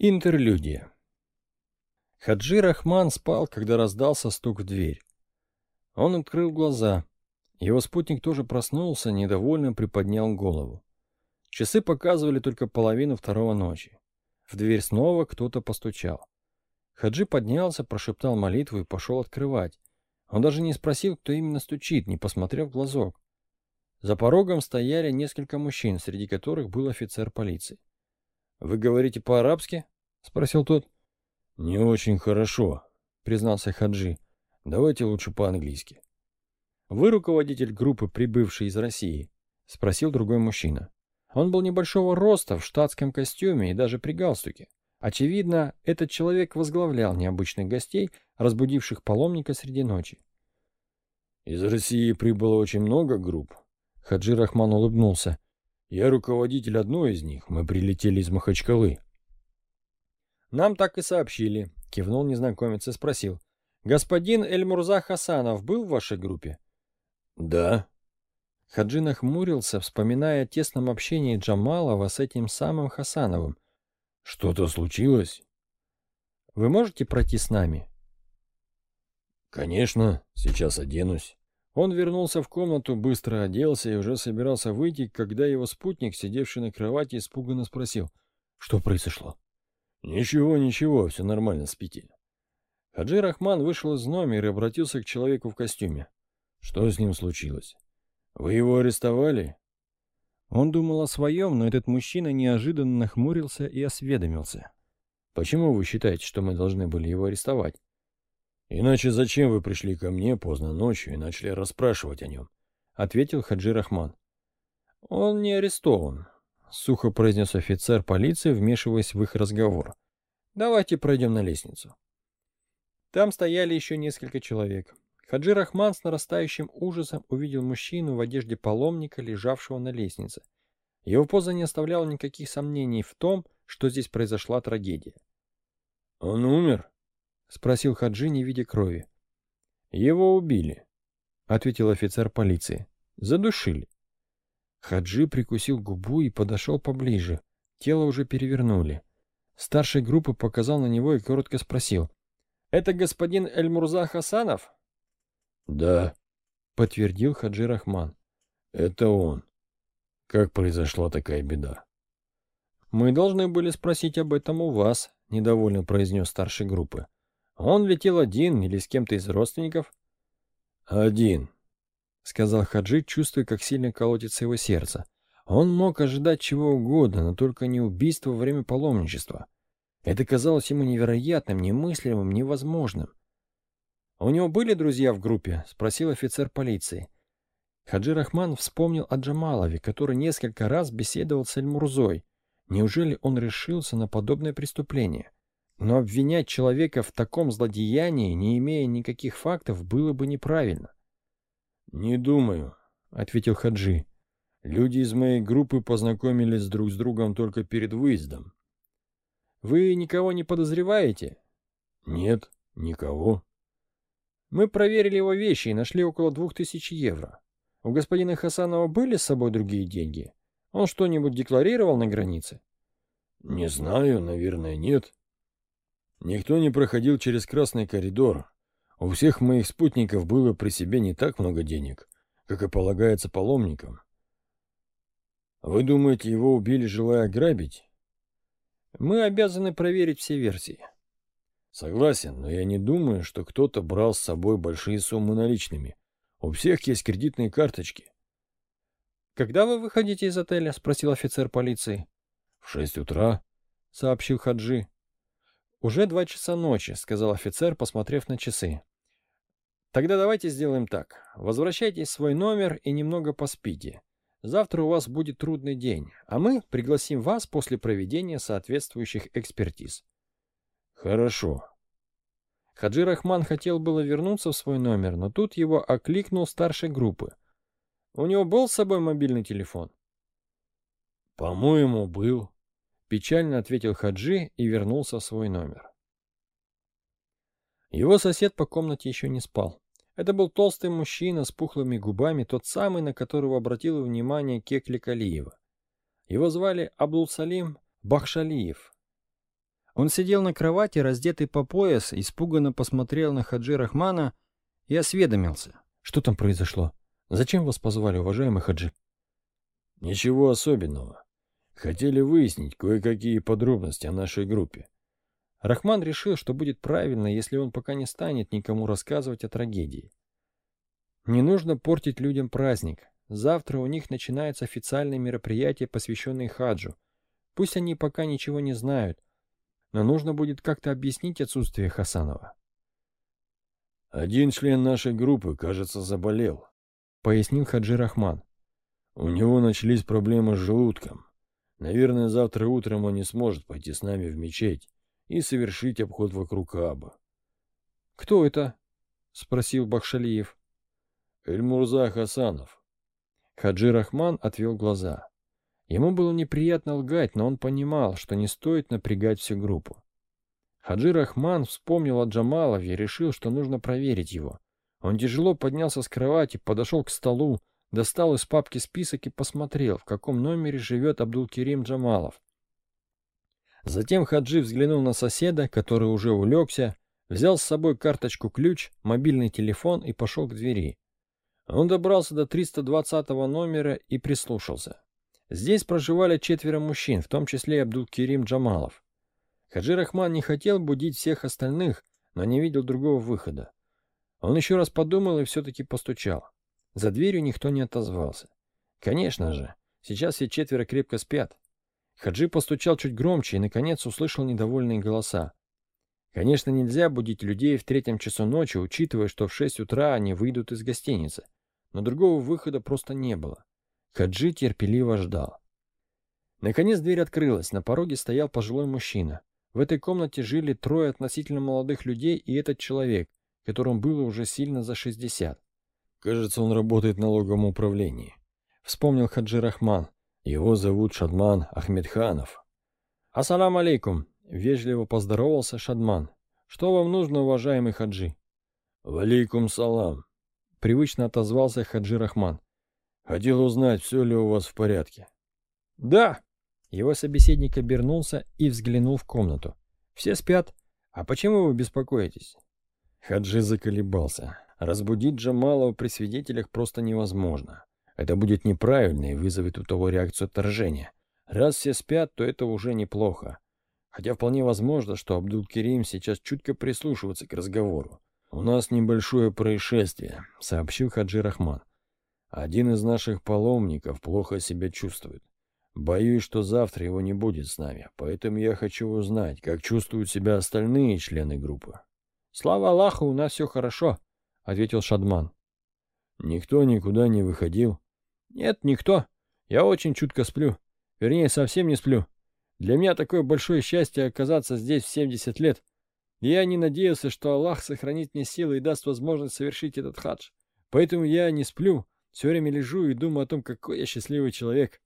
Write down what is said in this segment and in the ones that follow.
Интерлюдия. Хаджи Рахман спал, когда раздался стук в дверь. Он открыл глаза. Его спутник тоже проснулся, недовольно приподнял голову. Часы показывали только половину второго ночи. В дверь снова кто-то постучал. Хаджи поднялся, прошептал молитву и пошел открывать. Он даже не спросил, кто именно стучит, не посмотрев в глазок. За порогом стояли несколько мужчин, среди которых был офицер полиции. «Вы говорите по-арабски?» — спросил тот. «Не очень хорошо», — признался Хаджи. «Давайте лучше по-английски». «Вы руководитель группы, прибывшей из России?» — спросил другой мужчина. Он был небольшого роста, в штатском костюме и даже при галстуке. Очевидно, этот человек возглавлял необычных гостей, разбудивших паломника среди ночи. «Из России прибыло очень много групп», — Хаджи Рахман улыбнулся. Я руководитель одной из них. Мы прилетели из Махачкалы. Нам так и сообщили, кивнул незнакомец и спросил. Господин Эльмурза Хасанов был в вашей группе? Да. Хаджи нахмурился, вспоминая о тесном общении Джамалова с этим самым Хасановым. Что-то случилось? Вы можете пройти с нами? Конечно, сейчас оденусь. Он вернулся в комнату, быстро оделся и уже собирался выйти, когда его спутник, сидевший на кровати, испуганно спросил, что произошло. «Ничего, ничего, все нормально, спите». Хаджи Рахман вышел из номера и обратился к человеку в костюме. «Что с ним случилось? Вы его арестовали?» Он думал о своем, но этот мужчина неожиданно нахмурился и осведомился. «Почему вы считаете, что мы должны были его арестовать?» «Иначе зачем вы пришли ко мне поздно ночью и начали расспрашивать о нем?» — ответил Хаджи Рахман. «Он не арестован», — сухо произнес офицер полиции, вмешиваясь в их разговор. «Давайте пройдем на лестницу». Там стояли еще несколько человек. Хаджи Рахман с нарастающим ужасом увидел мужчину в одежде паломника, лежавшего на лестнице. Его поза не оставляла никаких сомнений в том, что здесь произошла трагедия. «Он умер?» — спросил Хаджи, не видя крови. «Его убили», — ответил офицер полиции. «Задушили». Хаджи прикусил губу и подошел поближе. Тело уже перевернули. Старший группы показал на него и коротко спросил. «Это господин Эльмурза Хасанов?» «Да», — подтвердил Хаджи Рахман. «Это он. Как произошла такая беда?» «Мы должны были спросить об этом у вас», — недовольно произнес старший группы. Он летел один или с кем-то из родственников? Один, сказал Хаджи, чувствуя, как сильно колотится его сердце. Он мог ожидать чего угодно, но только не убийства во время паломничества. Это казалось ему невероятным, немыслимым, невозможным. «У него были друзья в группе?» — спросил офицер полиции. Хаджи Рахман вспомнил о Джамалове, который несколько раз беседовал с Эльмурзой. Неужели он решился на подобное преступление? Но обвинять человека в таком злодеянии, не имея никаких фактов, было бы неправильно. «Не думаю», — ответил Хаджи. «Люди из моей группы познакомились друг с другом только перед выездом». «Вы никого не подозреваете?» «Нет, никого». «Мы проверили его вещи и нашли около двух тысяч евро. У господина Хасанова были с собой другие деньги? Он что-нибудь декларировал на границе?» «Не знаю, наверное, нет». Никто не проходил через красный коридор. У всех моих спутников было при себе не так много денег, как и полагается паломникам. Вы думаете, его убили, желая ограбить? Мы обязаны проверить все версии. Согласен, но я не думаю, что кто-то брал с собой большие суммы наличными. У всех есть кредитные карточки. Когда вы выходите из отеля? спросил офицер полиции. В шесть утра, сообщил Хаджи. «Уже два часа ночи», — сказал офицер, посмотрев на часы. «Тогда давайте сделаем так. Возвращайтесь в свой номер и немного поспите. Завтра у вас будет трудный день, а мы пригласим вас после проведения соответствующих экспертиз». «Хорошо». Хаджи Рахман хотел было вернуться в свой номер, но тут его окликнул старший группы. У него был с собой мобильный телефон? «По-моему, был», Печально ответил Хаджи и вернулся в свой номер. Его сосед по комнате еще не спал. Это был толстый мужчина с пухлыми губами, тот самый, на которого обратил внимание Кекли Калиева. Его звали Абдул-Салим Бахшалиев. Он сидел на кровати, раздетый по пояс, испуганно посмотрел на Хаджи Рахмана и осведомился. Что там произошло? Зачем вас позвали, уважаемый Хаджи? Ничего особенного. Хотели выяснить кое-какие подробности о нашей группе. Рахман решил, что будет правильно, если он пока не станет никому рассказывать о трагедии. Не нужно портить людям праздник. Завтра у них начинается официальное мероприятие, посвященное хаджу. Пусть они пока ничего не знают, но нужно будет как-то объяснить отсутствие Хасанова. «Один член нашей группы, кажется, заболел», — пояснил Хаджи Рахман. «У него начались проблемы с желудком. Наверное, завтра утром он не сможет пойти с нами в мечеть и совершить обход вокруг Кааба». «Кто это?» — спросил Бахшалиев. «Эльмурза Хасанов». Хаджи Рахман отвел глаза. Ему было неприятно лгать, но он понимал, что не стоит напрягать всю группу. Хаджи Рахман вспомнил о Джамалове и решил, что нужно проверить его. Он тяжело поднялся с кровати, подошел к столу, достал из папки список и посмотрел, в каком номере живет Абдулкерим Джамалов. Затем Хаджи взглянул на соседа, который уже улегся, взял с собой карточку-ключ, мобильный телефон и пошел к двери. Он добрался до 320 номера и прислушался. Здесь проживали четверо мужчин, в том числе Абдулкерим Джамалов. Хаджи Рахман не хотел будить всех остальных, но не видел другого выхода. Он еще раз подумал и все-таки постучал. За дверью никто не отозвался. Конечно же, сейчас все четверо крепко спят. Хаджи постучал чуть громче и, наконец, услышал недовольные голоса. Конечно, нельзя будить людей в третьем часу ночи, учитывая, что в шесть утра они выйдут из гостиницы. Но другого выхода просто не было. Хаджи терпеливо ждал. Наконец дверь открылась, на пороге стоял пожилой мужчина. В этой комнате жили трое относительно молодых людей и этот человек, которому было уже сильно за 60. Кажется, он работает в налоговом управлении. Вспомнил Хаджи Рахман. Его зовут Шадман Ахмедханов. Ассалам алейкум. Вежливо поздоровался Шадман. Что вам нужно, уважаемый Хаджи? Валейкум салам. Привычно отозвался Хаджи Рахман. Хотел узнать, все ли у вас в порядке. Да, его собеседник обернулся и взглянул в комнату. «Все спят. А почему вы беспокоитесь?» Хаджи заколебался. Разбудить Джамалова при свидетелях просто невозможно. Это будет неправильно и вызовет у того реакцию отторжения. Раз все спят, то это уже неплохо. Хотя вполне возможно, что Абдул-Керим сейчас чутко прислушивается к разговору. «У нас небольшое происшествие», — сообщил Хаджи Рахман. «Один из наших паломников плохо себя чувствует. Боюсь, что завтра его не будет с нами, поэтому я хочу узнать, как чувствуют себя остальные члены группы. Слава Аллаху, у нас все хорошо, ответил Шадман. Никто никуда не выходил? Нет, никто. Я очень чутко сплю. Вернее, совсем не сплю. Для меня такое большое счастье оказаться здесь в 70 лет. И я не надеялся, что Аллах сохранит мне силы и даст возможность совершить этот хадж. Поэтому я не сплю, все время лежу и думаю о том, какой я счастливый человек.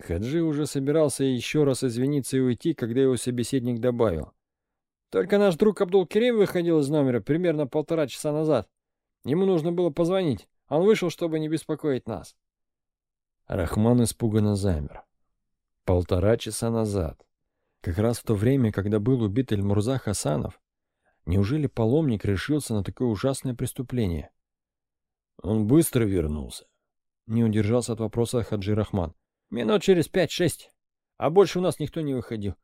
Хаджи уже собирался еще раз извиниться и уйти, когда его собеседник добавил. «Только наш друг Абдул-Керим выходил из номера примерно полтора часа назад. Ему нужно было позвонить. Он вышел, чтобы не беспокоить нас». Рахман испуганно замер. Полтора часа назад. Как раз в то время, когда был убит Эльмурза Хасанов. Неужели паломник решился на такое ужасное преступление? Он быстро вернулся. Не удержался от вопроса Хаджи Рахман. Минут через пять-шесть. А больше у нас никто не выходил.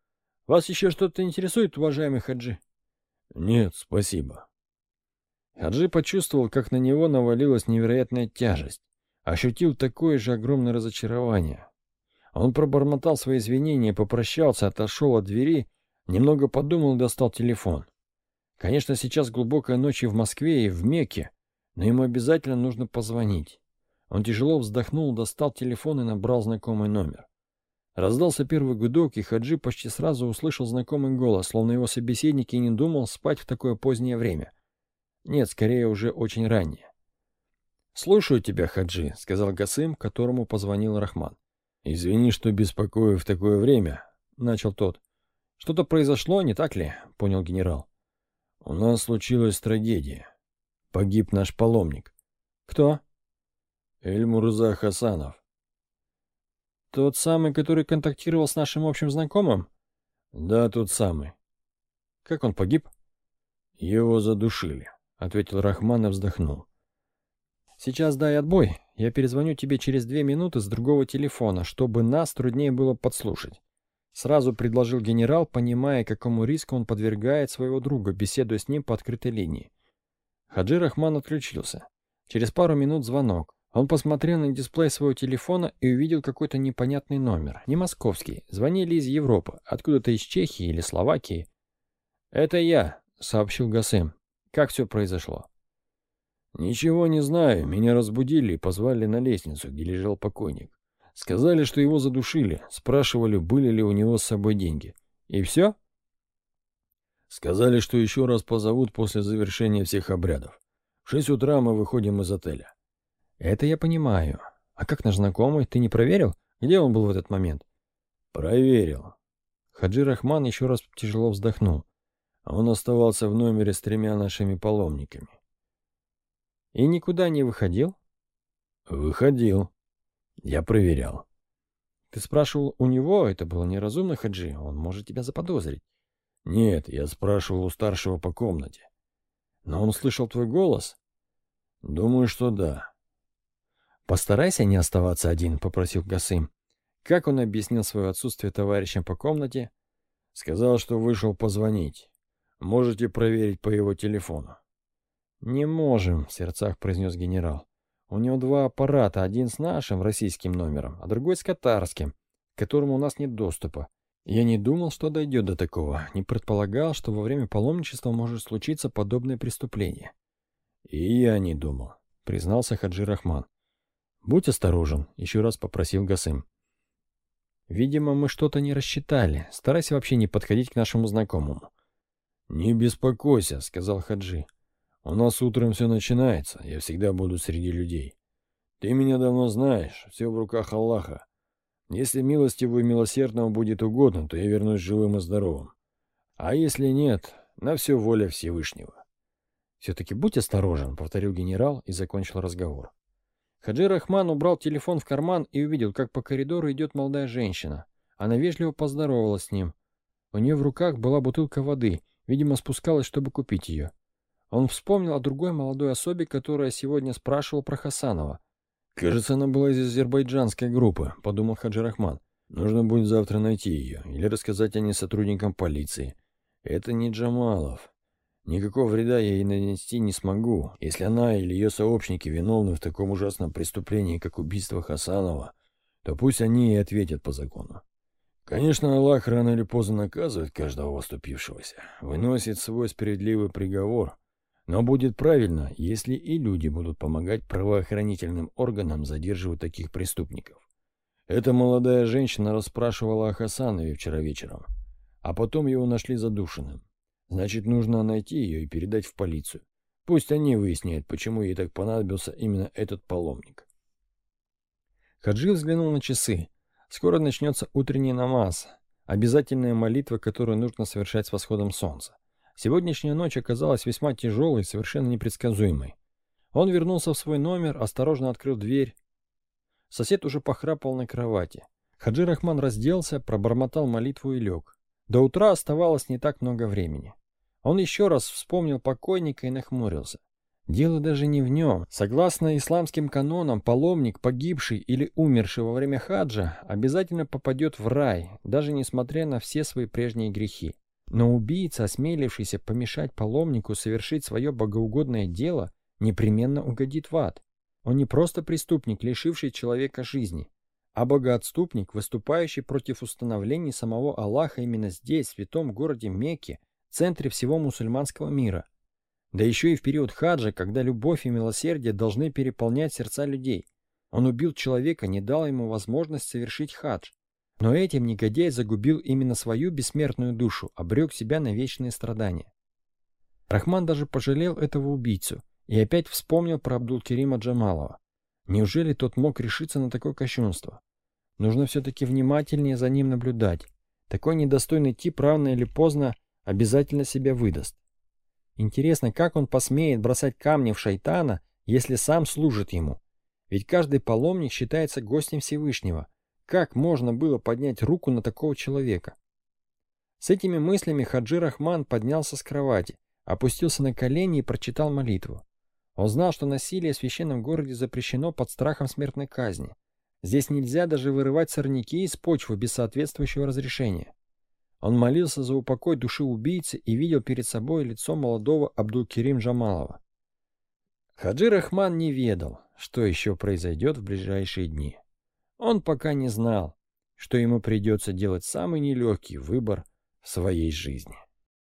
Вас еще что-то интересует, уважаемый Хаджи? Нет, спасибо. Хаджи почувствовал, как на него навалилась невероятная тяжесть. Ощутил такое же огромное разочарование. Он пробормотал свои извинения, попрощался, отошел от двери, немного подумал и достал телефон. Конечно, сейчас глубокая ночь и в Москве, и в Мекке, но ему обязательно нужно позвонить. Он тяжело вздохнул, достал телефон и набрал знакомый номер. Раздался первый гудок, и Хаджи почти сразу услышал знакомый голос, словно его собеседник и не думал спать в такое позднее время. Нет, скорее уже очень раннее. «Слушаю тебя, Хаджи», — сказал Гасым, которому позвонил Рахман. «Извини, что беспокою в такое время», — начал тот. «Что-то произошло, не так ли?» — понял генерал. «У нас случилась трагедия. Погиб наш паломник». «Кто?» Эльмурза Хасанов. Тот самый, который контактировал с нашим общим знакомым? Да, тот самый. Как он погиб? Его задушили, ответил Рахман и вздохнул. Сейчас дай отбой. Я перезвоню тебе через две минуты с другого телефона, чтобы нас труднее было подслушать. Сразу предложил генерал, понимая, какому риску он подвергает своего друга, беседуя с ним по открытой линии. Хаджи Рахман отключился. Через пару минут звонок. Он посмотрел на дисплей своего телефона и увидел какой-то непонятный номер. Не московский. Звонили из Европы, откуда-то из Чехии или Словакии. «Это я», — сообщил Гасым. «Как все произошло?» «Ничего не знаю. Меня разбудили и позвали на лестницу, где лежал покойник. Сказали, что его задушили. Спрашивали, были ли у него с собой деньги. И все?» Сказали, что еще раз позовут после завершения всех обрядов. В шесть утра мы выходим из отеля. Это я понимаю. А как наш знакомый? Ты не проверил? Где он был в этот момент? Проверил. Хаджи Рахман еще раз тяжело вздохнул. Он оставался в номере с тремя нашими паломниками. И никуда не выходил? Выходил. Я проверял. Ты спрашивал у него, это было неразумно, Хаджи, он может тебя заподозрить. Нет, я спрашивал у старшего по комнате. Но он слышал твой голос? Думаю, что да. Постарайся не оставаться один, попросил Гасым. Как он объяснил свое отсутствие товарищам по комнате? Сказал, что вышел позвонить. Можете проверить по его телефону. «Не можем», — в сердцах произнес генерал. «У него два аппарата, один с нашим российским номером, а другой с катарским, к которому у нас нет доступа. Я не думал, что дойдет до такого, не предполагал, что во время паломничества может случиться подобное преступление». «И я не думал», — признался Хаджи Рахман. «Будь осторожен», — еще раз попросил Гасым. «Видимо, мы что-то не рассчитали. Старайся вообще не подходить к нашему знакомому». «Не беспокойся», — сказал Хаджи. У нас утром все начинается, я всегда буду среди людей. Ты меня давно знаешь, все в руках Аллаха. Если милостиву и милосердному будет угодно, то я вернусь живым и здоровым. А если нет, на все воля Всевышнего. «Все-таки будь осторожен», — повторил генерал и закончил разговор. Хаджи Рахман убрал телефон в карман и увидел, как по коридору идет молодая женщина. Она вежливо поздоровалась с ним. У нее в руках была бутылка воды, видимо, спускалась, чтобы купить ее. Он вспомнил о другой молодой особе, которая сегодня спрашивала про Хасанова. «Кажется, она была из азербайджанской группы», — подумал Хаджи Рахман. «Нужно будет завтра найти ее или рассказать о ней сотрудникам полиции. Это не Джамалов. Никакого вреда я ей нанести не смогу. Если она или ее сообщники виновны в таком ужасном преступлении, как убийство Хасанова, то пусть они и ответят по закону. Конечно, Аллах рано или поздно наказывает каждого выступившегося, выносит свой справедливый приговор, но будет правильно, если и люди будут помогать правоохранительным органам задерживать таких преступников. Эта молодая женщина расспрашивала о Хасанове вчера вечером, а потом его нашли задушенным. Значит, нужно найти ее и передать в полицию. Пусть они выясняют, почему ей так понадобился именно этот паломник. Хаджи взглянул на часы. Скоро начнется утренний намаз, обязательная молитва, которую нужно совершать с восходом солнца. Сегодняшняя ночь оказалась весьма тяжелой и совершенно непредсказуемой. Он вернулся в свой номер, осторожно открыл дверь. Сосед уже похрапал на кровати. Хаджи Рахман разделся, пробормотал молитву и лег. До утра оставалось не так много времени. Он еще раз вспомнил покойника и нахмурился. Дело даже не в нем. Согласно исламским канонам, паломник, погибший или умерший во время хаджа, обязательно попадет в рай, даже несмотря на все свои прежние грехи. Но убийца, осмелившийся помешать паломнику совершить свое богоугодное дело, непременно угодит в ад. Он не просто преступник, лишивший человека жизни, а богоотступник, выступающий против установлений самого Аллаха именно здесь, в святом городе Мекке, центре всего мусульманского мира. Да еще и в период хаджа, когда любовь и милосердие должны переполнять сердца людей. Он убил человека, не дал ему возможность совершить хадж. Но этим негодяй загубил именно свою бессмертную душу, обрек себя на вечные страдания. Рахман даже пожалел этого убийцу и опять вспомнил про Абдул-Керима Джамалова. Неужели тот мог решиться на такое кощунство? Нужно все-таки внимательнее за ним наблюдать. Такой недостойный тип рано или поздно обязательно себя выдаст. Интересно, как он посмеет бросать камни в шайтана, если сам служит ему? Ведь каждый паломник считается гостем Всевышнего – как можно было поднять руку на такого человека? С этими мыслями Хаджи Рахман поднялся с кровати, опустился на колени и прочитал молитву. Он знал, что насилие в священном городе запрещено под страхом смертной казни. Здесь нельзя даже вырывать сорняки из почвы без соответствующего разрешения. Он молился за упокой души убийцы и видел перед собой лицо молодого Абдул-Керим Джамалова. Хаджи Рахман не ведал, что еще произойдет в ближайшие дни. Он пока не знал, что ему придется делать самый нелегкий выбор в своей жизни.